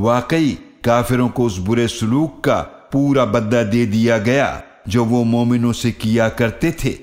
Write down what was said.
واقعی کافروں کو اس برے سلوک کا پورا بدلہ دے دیا گیا جو وہ مومنوں سے کیا کرتے تھے۔